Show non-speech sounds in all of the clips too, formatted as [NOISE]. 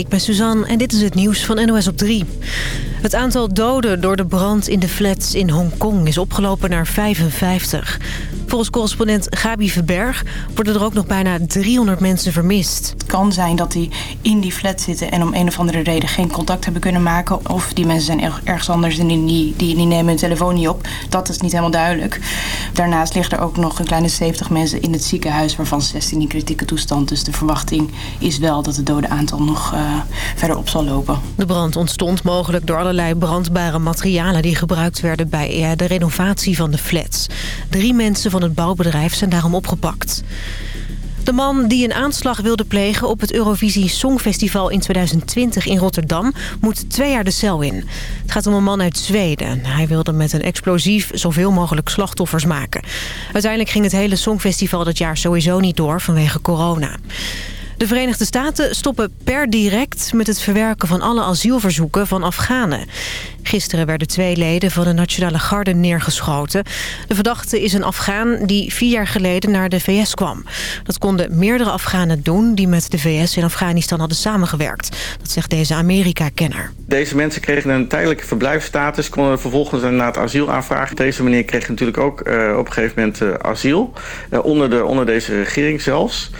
ik ben Suzanne en dit is het nieuws van NOS op 3. Het aantal doden door de brand in de flats in Hongkong is opgelopen naar 55. Volgens correspondent Gabi Verberg worden er ook nog bijna 300 mensen vermist. Het kan zijn dat die in die flat zitten en om een of andere reden geen contact hebben kunnen maken. Of die mensen zijn ergens anders en die, die, die nemen hun telefoon niet op. Dat is niet helemaal duidelijk. Daarnaast liggen er ook nog een kleine 70 mensen in het ziekenhuis, waarvan 16 in kritieke toestand. Dus de verwachting is wel dat het dode aantal nog uh, verder op zal lopen. De brand ontstond mogelijk door allerlei brandbare materialen die gebruikt werden bij uh, de renovatie van de flats. Drie mensen van het bouwbedrijf zijn daarom opgepakt. De man die een aanslag wilde plegen op het Eurovisie Songfestival in 2020 in Rotterdam moet twee jaar de cel in. Het gaat om een man uit Zweden. Hij wilde met een explosief zoveel mogelijk slachtoffers maken. Uiteindelijk ging het hele Songfestival dat jaar sowieso niet door vanwege corona. De Verenigde Staten stoppen per direct met het verwerken van alle asielverzoeken van Afghanen. Gisteren werden twee leden van de Nationale Garde neergeschoten. De verdachte is een Afghaan die vier jaar geleden naar de VS kwam. Dat konden meerdere Afghanen doen die met de VS in Afghanistan hadden samengewerkt. Dat zegt deze Amerika-kenner. Deze mensen kregen een tijdelijke verblijfsstatus, konden vervolgens inderdaad asiel aanvragen. Deze meneer kreeg natuurlijk ook uh, op een gegeven moment uh, asiel, uh, onder, de, onder deze regering zelfs.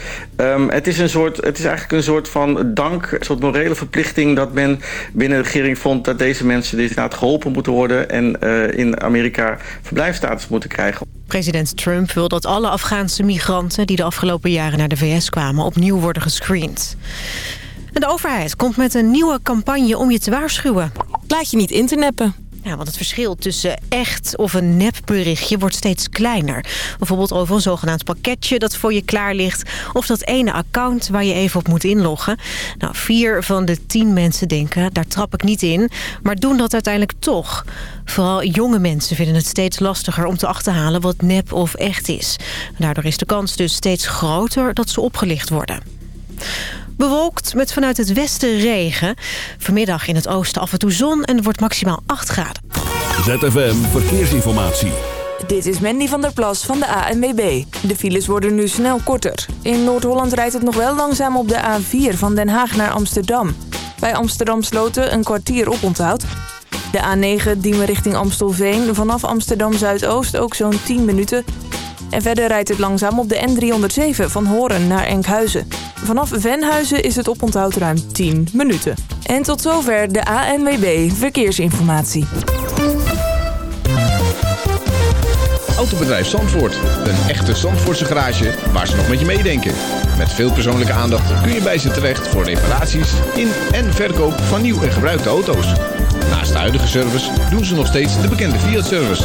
Um, het, is een soort, het is eigenlijk een soort van dank, een soort morele verplichting dat men binnen de regering vond dat deze mensen inderdaad geholpen moeten worden en uh, in Amerika verblijfstatus moeten krijgen. President Trump wil dat alle Afghaanse migranten die de afgelopen jaren naar de VS kwamen opnieuw worden gescreend. En de overheid komt met een nieuwe campagne om je te waarschuwen. Laat je niet interneppen. Ja, want het verschil tussen echt of een nepberichtje wordt steeds kleiner. Bijvoorbeeld over een zogenaamd pakketje dat voor je klaar ligt... of dat ene account waar je even op moet inloggen. Nou, vier van de tien mensen denken, daar trap ik niet in... maar doen dat uiteindelijk toch. Vooral jonge mensen vinden het steeds lastiger om te achterhalen wat nep of echt is. Daardoor is de kans dus steeds groter dat ze opgelicht worden. Bewolkt met vanuit het westen regen. Vanmiddag in het oosten af en toe zon en het wordt maximaal 8 graden. ZFM Verkeersinformatie. Dit is Mandy van der Plas van de ANWB. De files worden nu snel korter. In Noord-Holland rijdt het nog wel langzaam op de A4 van Den Haag naar Amsterdam. Bij Amsterdam Sloten een kwartier op onthoud. De A9 Diemen richting Amstelveen. Vanaf Amsterdam Zuidoost ook zo'n 10 minuten. En verder rijdt het langzaam op de N307 van Horen naar Enkhuizen. Vanaf Venhuizen is het oponthoud ruim 10 minuten. En tot zover de ANWB Verkeersinformatie. Autobedrijf Zandvoort. Een echte Zandvoortse garage waar ze nog met je meedenken. Met veel persoonlijke aandacht kun je bij ze terecht voor reparaties in en verkoop van nieuw en gebruikte auto's. Naast de huidige service doen ze nog steeds de bekende Fiat-service.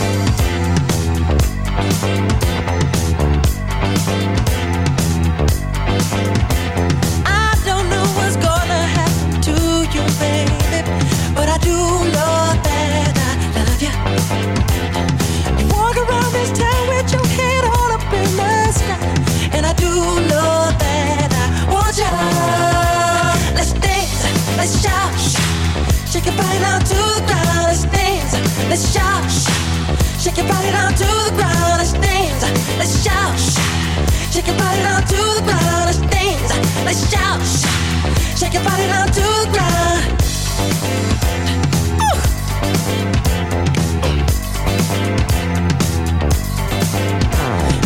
Let's shake your body down to the ground. Let's dance. Let's shout, shake your body down to the ground.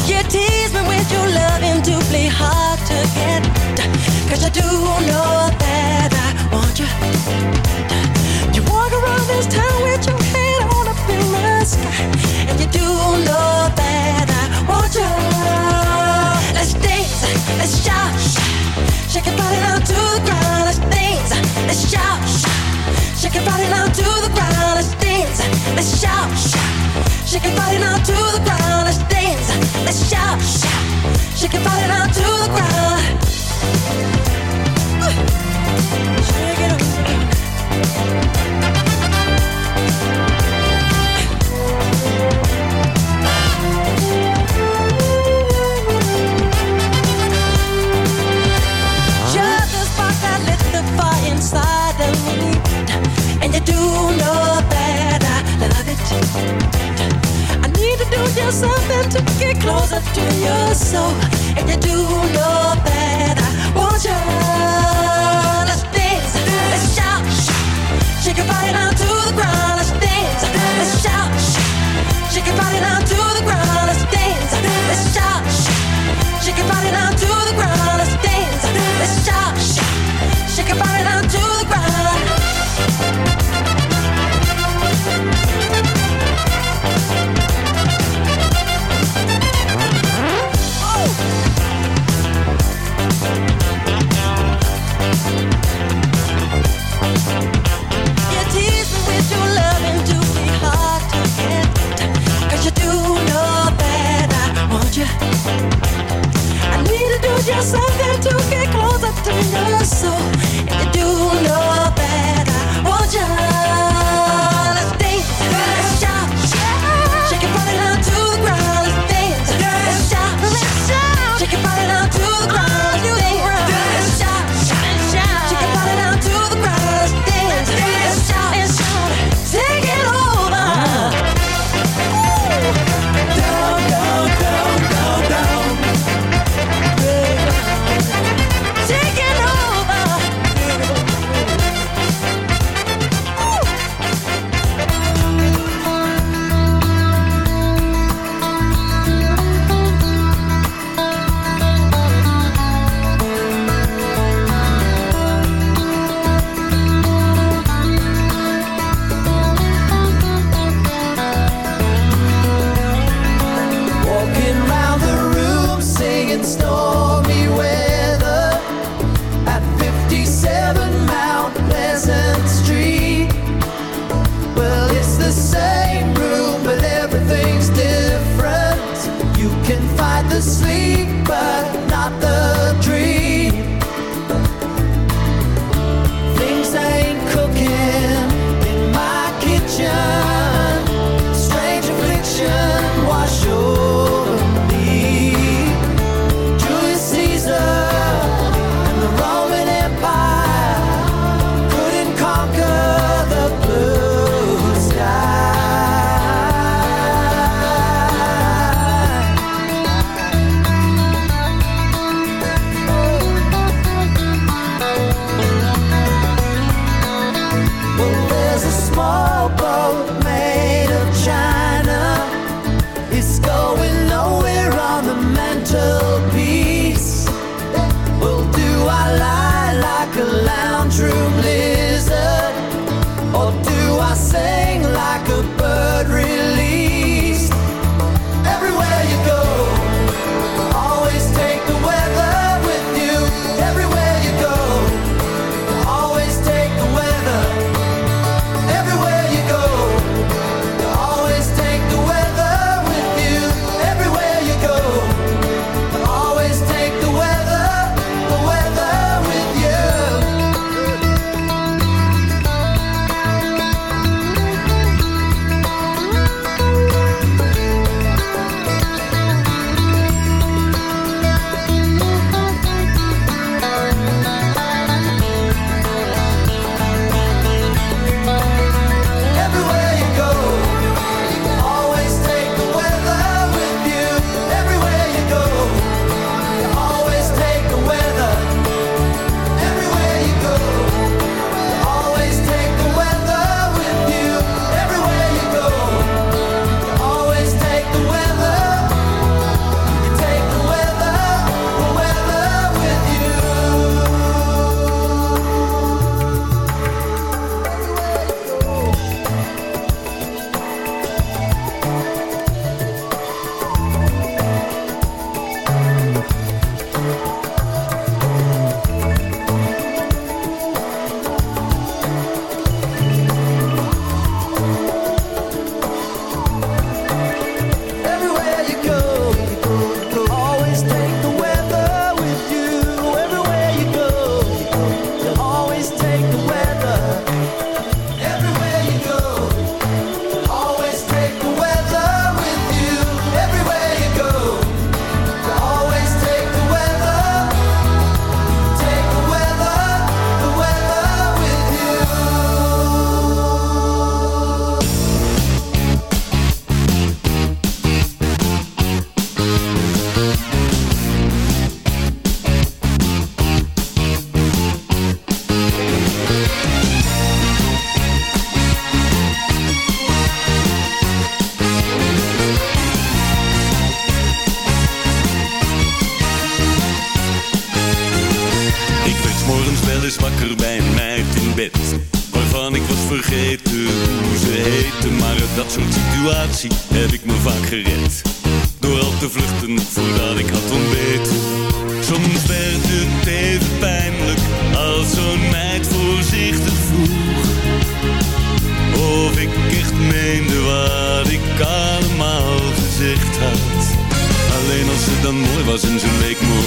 You tease me with your loving to play hard to get. Cause I do know that I want you. You walk around this town with your head on a pillow sky And you do know Shout, shake it on to the ground. Let's dance. Shout, shake your body down to the ground. Let's dance. Let's shout, shake your body down to the ground. Let's dance. Let's shout, shake your body down to the ground. I need to do just something to get closer to your soul. And you do know that I want you. Let's dance, let's shout, shake your body down to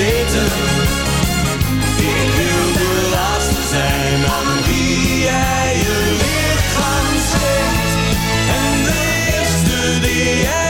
Ik wil de laatste zijn aan wie jij je lichaam schenkt En de eerste die jij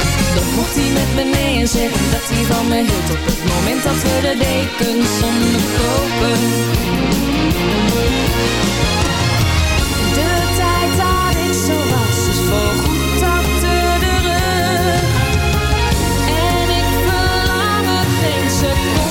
mocht hij met me mee en zeggen dat hij van me hield Op het moment dat we de dekens onderkopen De tijd dat ik zo was is voorgoed achter de rug. En ik verlang er geen seconde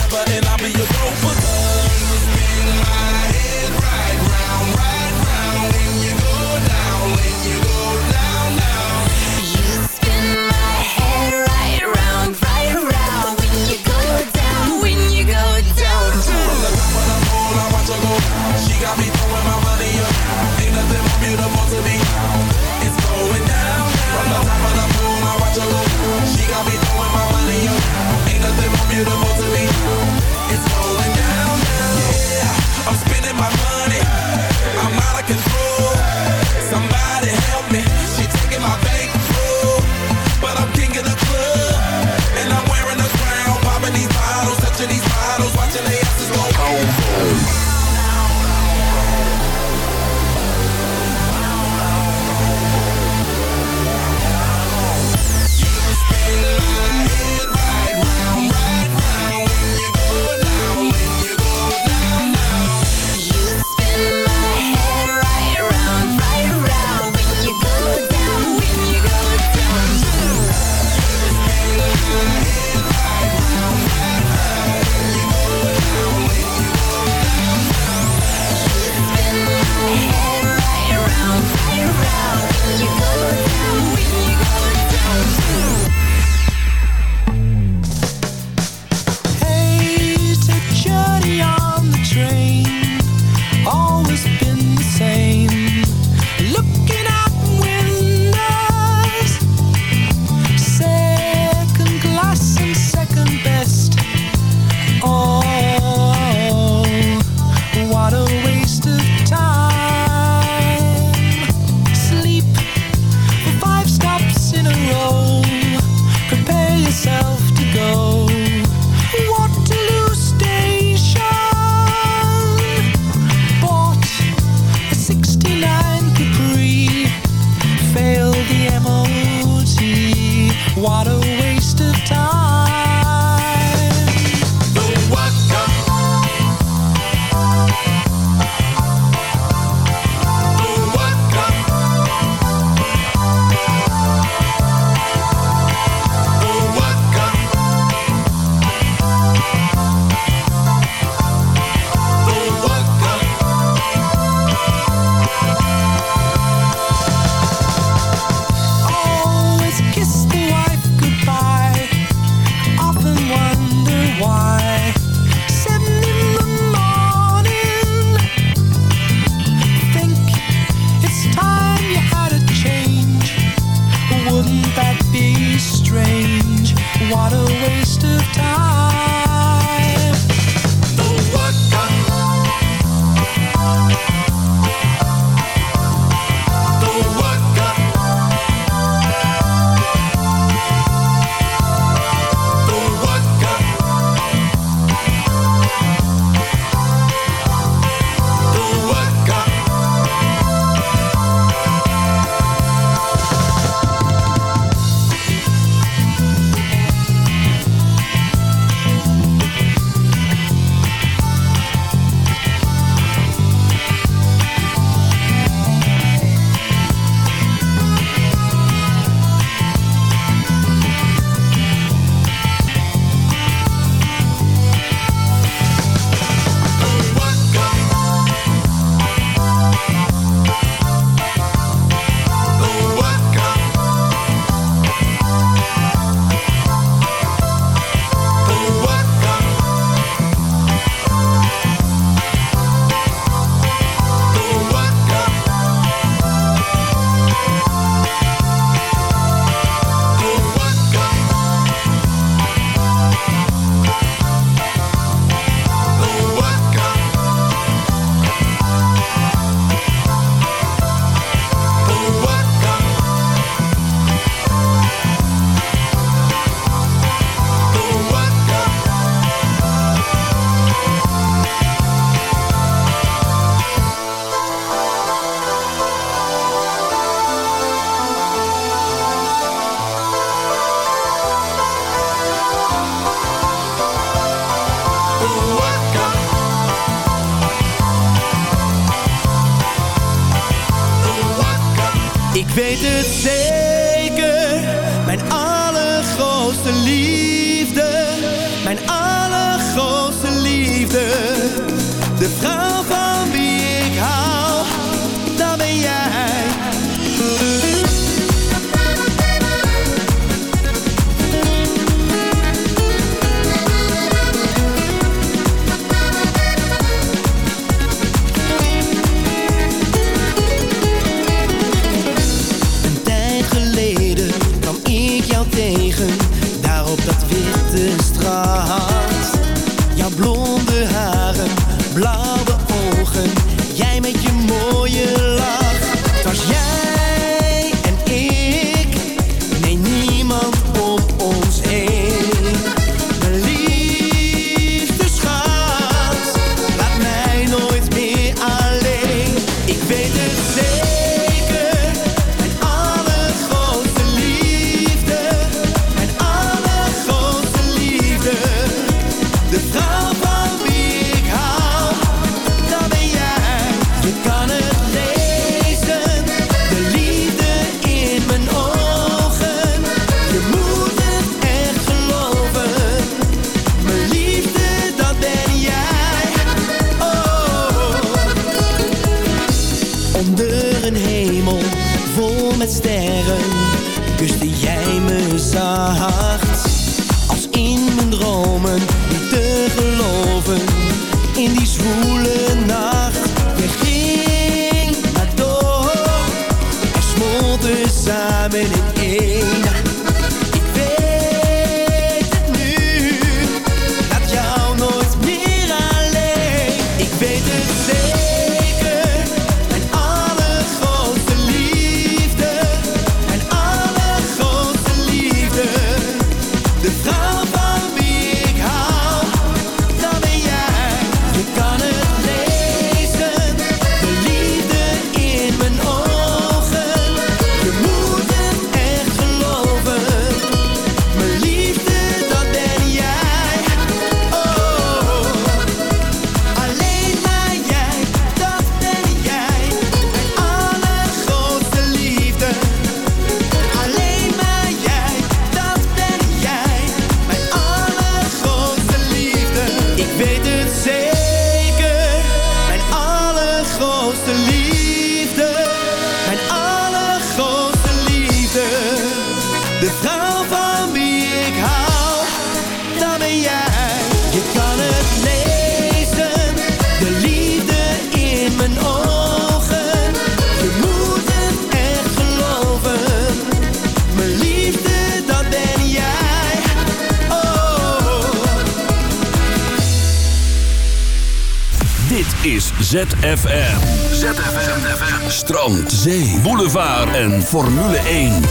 ZFM. ZFM. Strand, zee, boulevard en Formule 1.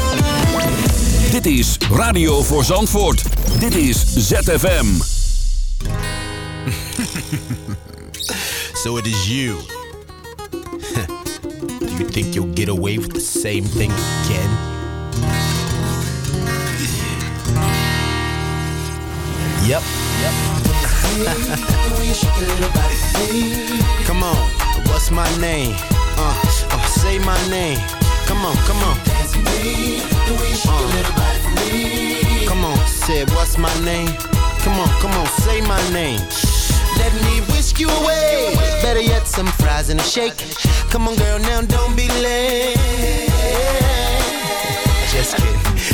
Dit is Radio voor Zandvoort. Dit is ZFM. [LAUGHS] So it is you. [LAUGHS] Do you think you'll get away with the same thing again? Yep. [LAUGHS] come on, what's my name? Uh, uh, say my name. Come on, come on. Uh, come on, say what's my name? Come on, come on, say my name. Let me whisk you away. Better yet, some fries and a shake. Come on, girl, now don't be late. Just kidding.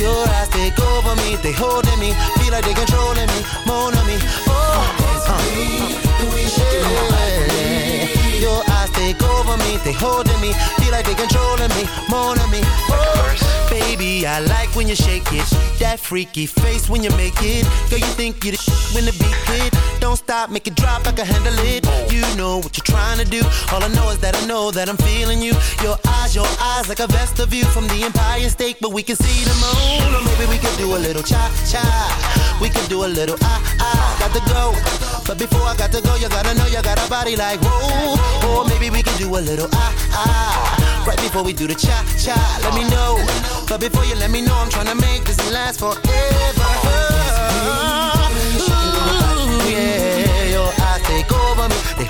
your eyes take over me, they holding me, feel like they controlling me, more on me. Oh, yeah. Your eyes take over me, they holding me, feel like they controlling me, more on me. Oh, baby, I like when you shake it, that freaky face when you make it. Girl, you think you the when the beat hit. Don't stop, make it drop, I can handle it. You know what you're trying to do. All I know is that I know that I'm feeling you. Your eyes, your eyes, like a vest of view from the Empire State, but we can see the moon. Or maybe we could do a little cha cha. We could do a little ah ah. Got to go, but before I got to go, you gotta know you got a body like whoa. Or maybe we could do a little ah ah. Right before we do the cha cha, let me know. But before you let me know, I'm trying to make this last forever.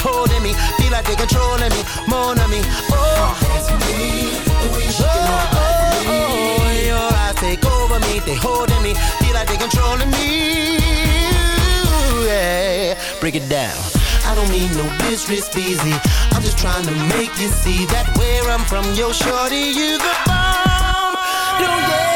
Holding me, feel like they controlling me, more than me. Oh, oh, oh, oh, oh your eyes take over me, they holding me, feel like they controlling me. Yeah, break it down. I don't mean no disrespect, easy. I'm just trying to make you see that where I'm from, yo, shorty, you the bomb. Don't get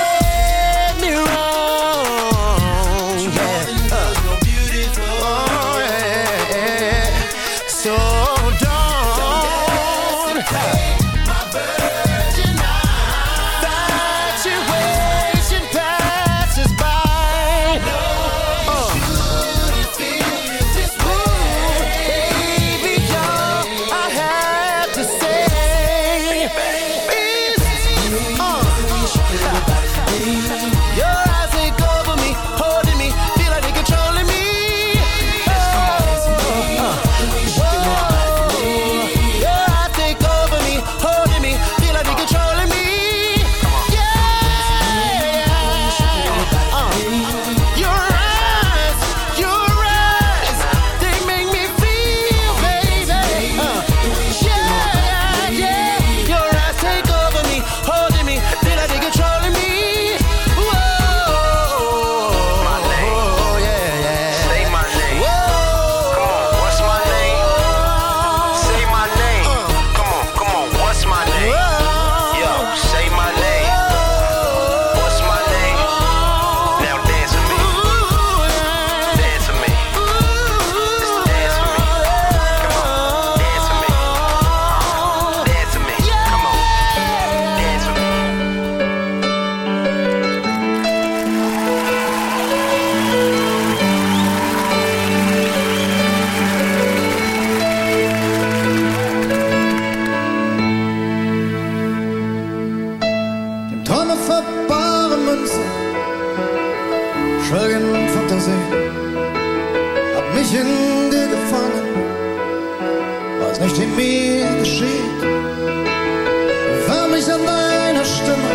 mich an deiner Stimme,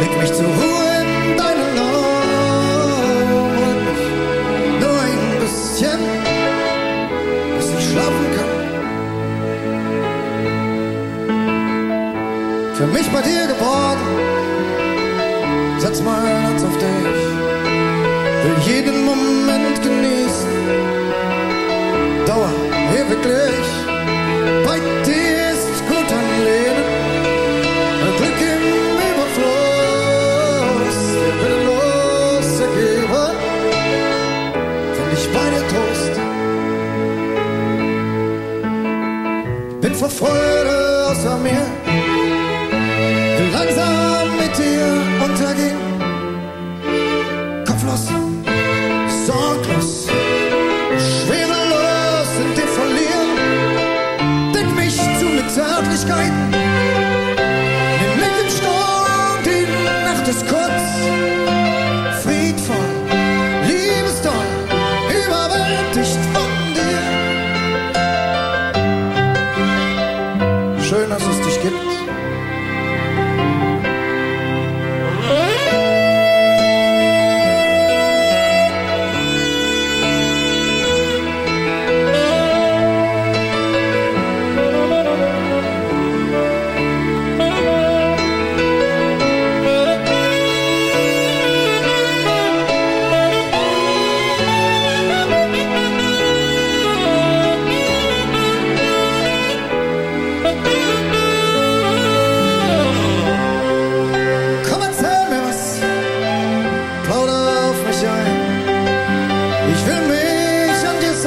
leg mich zur Ruhe in deinen Augen. Nur ein bisschen, bis ich schlafen kann. Für mich bei dir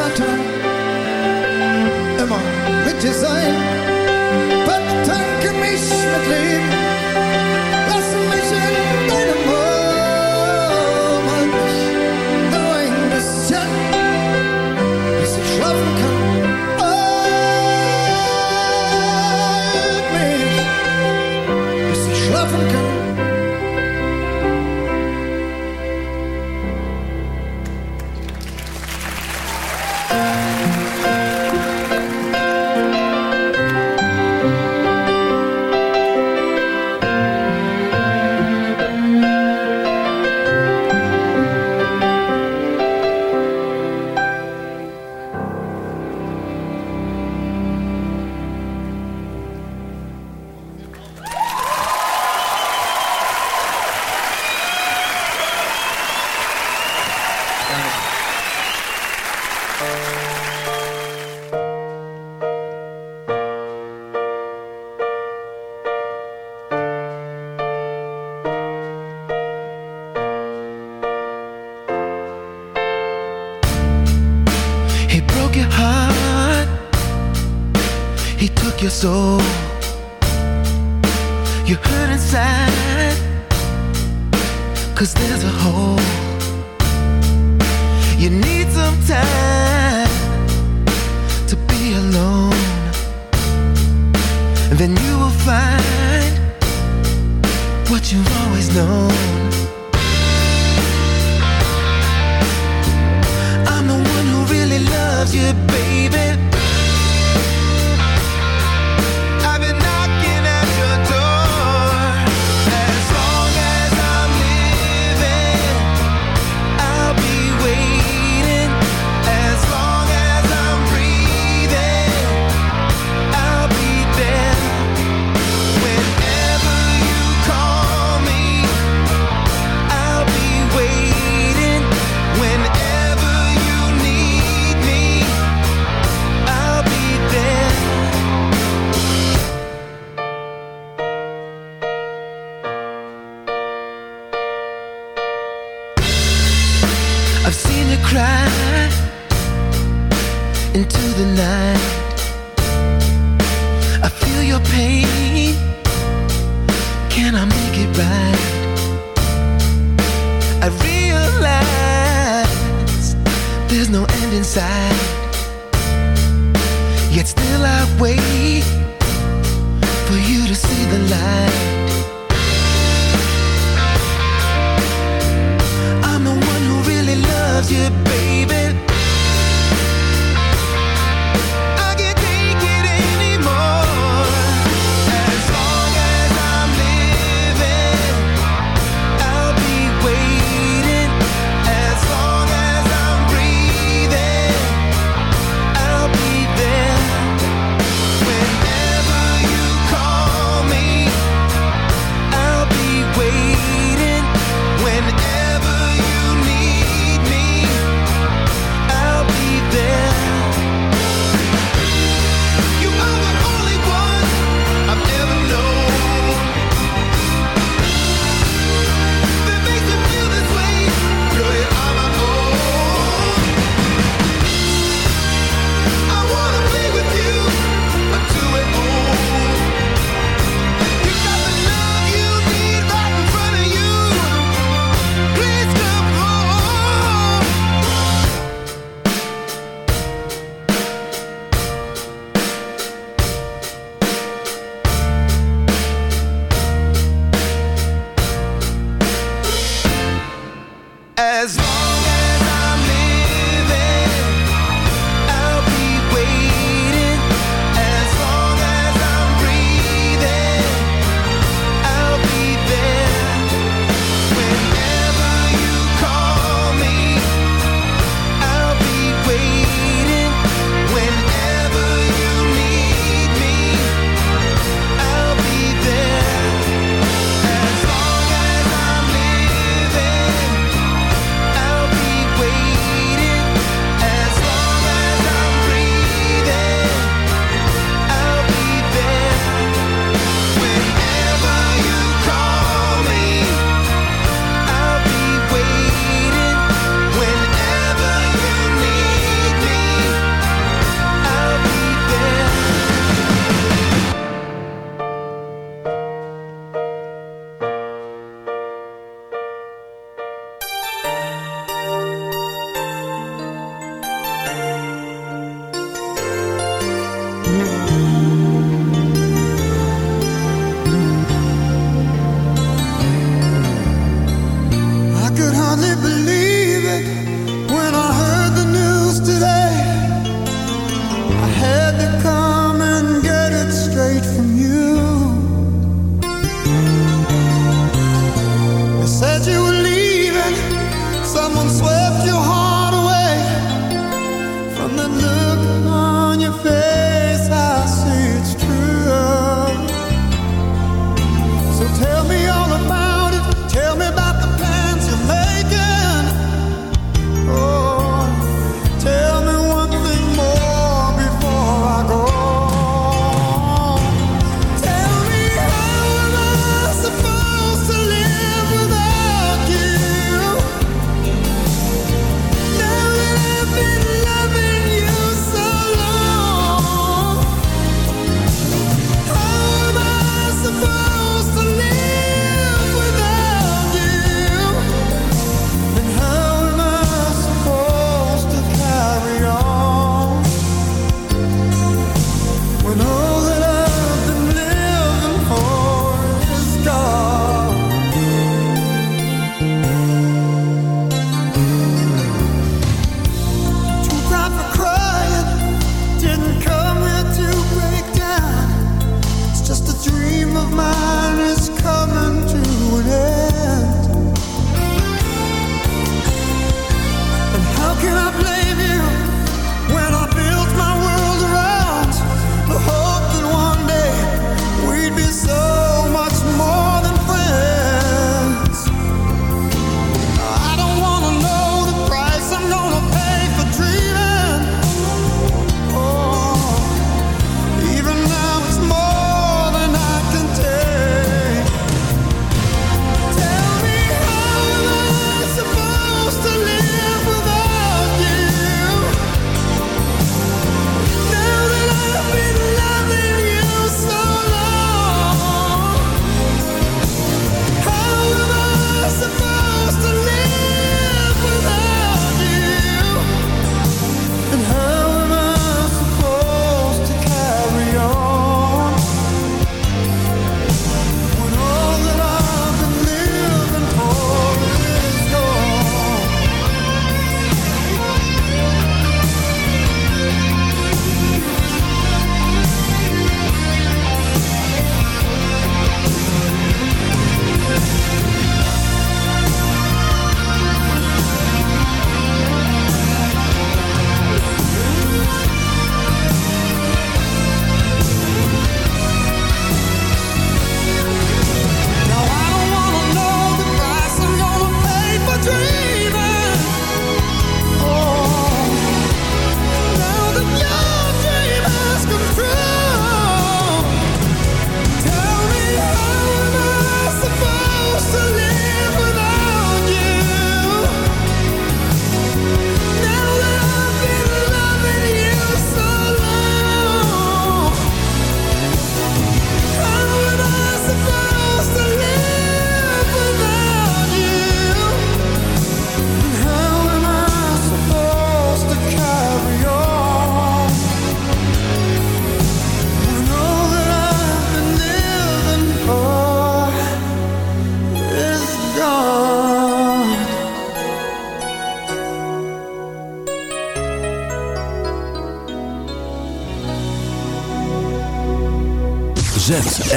Vater immer mit dir sein, betanke mich mit Leben.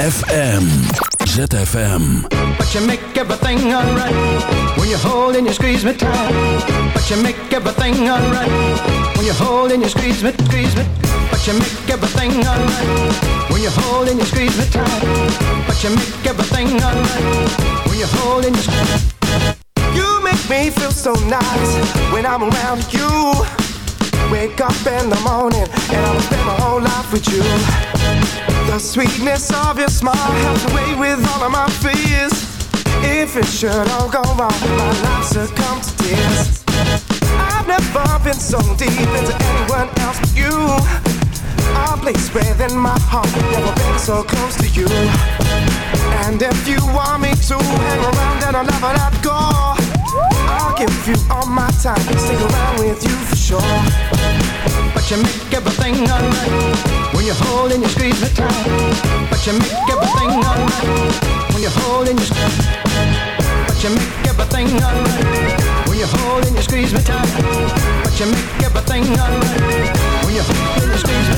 ZFM. ZFM. But you make everything alright when you hold and you squeeze me tight. But you make everything alright when you hold and you squeeze me, squeeze me. But you make everything alright when you hold and you squeeze me tight. But you make everything alright when you hold and you squeeze. You make me feel so nice when I'm around you. Wake up in the morning and I'll spend my whole life with you. The sweetness of your smile helps away with all of my fears. If it should all go wrong, my life succumb to tears. I've never been so deep into anyone else but you. A place within my heart, never been so close to you. And if you want me to hang around and I'll never let go, I'll give you all my time, stick around with you for sure. You make everything alright when you hold and you squeeze me tight. But you make everything alright when you hold and you squeeze. But you make everything alright when you hold and you squeeze me tight. But you make everything alright when you hold and you squeeze me.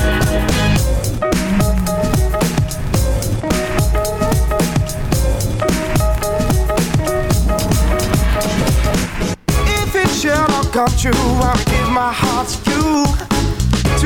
If it should come true, I'll give my heart to you.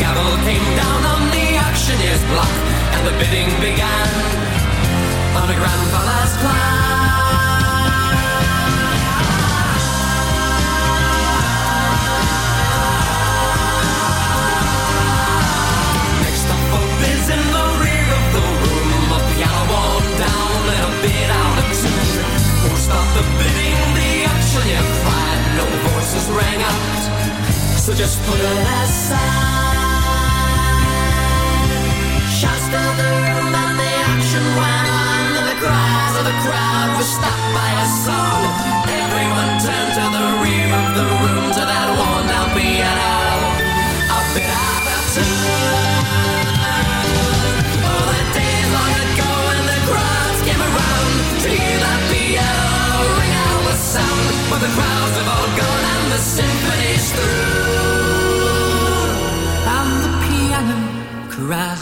Gavel came down on the auctioneer's block, and the bidding began on a grandfather's stopped the bidding? The auctioneer cried. No voices rang out, so just put it aside. The room and the auction went on. And the cries of the crowd were stopped by a song. Everyone turned to the rear of the room to that worn down piano. A tune. The long ago when the came around to hear that piano ring out with sound. But the crowds have all gone and the symphony's through. And the piano cries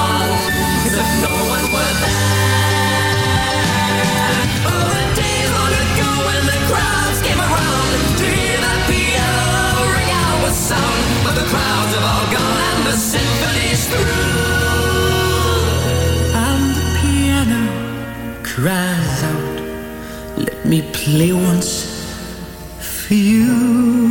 the symphony's through. And the piano cries out, let me play once for you.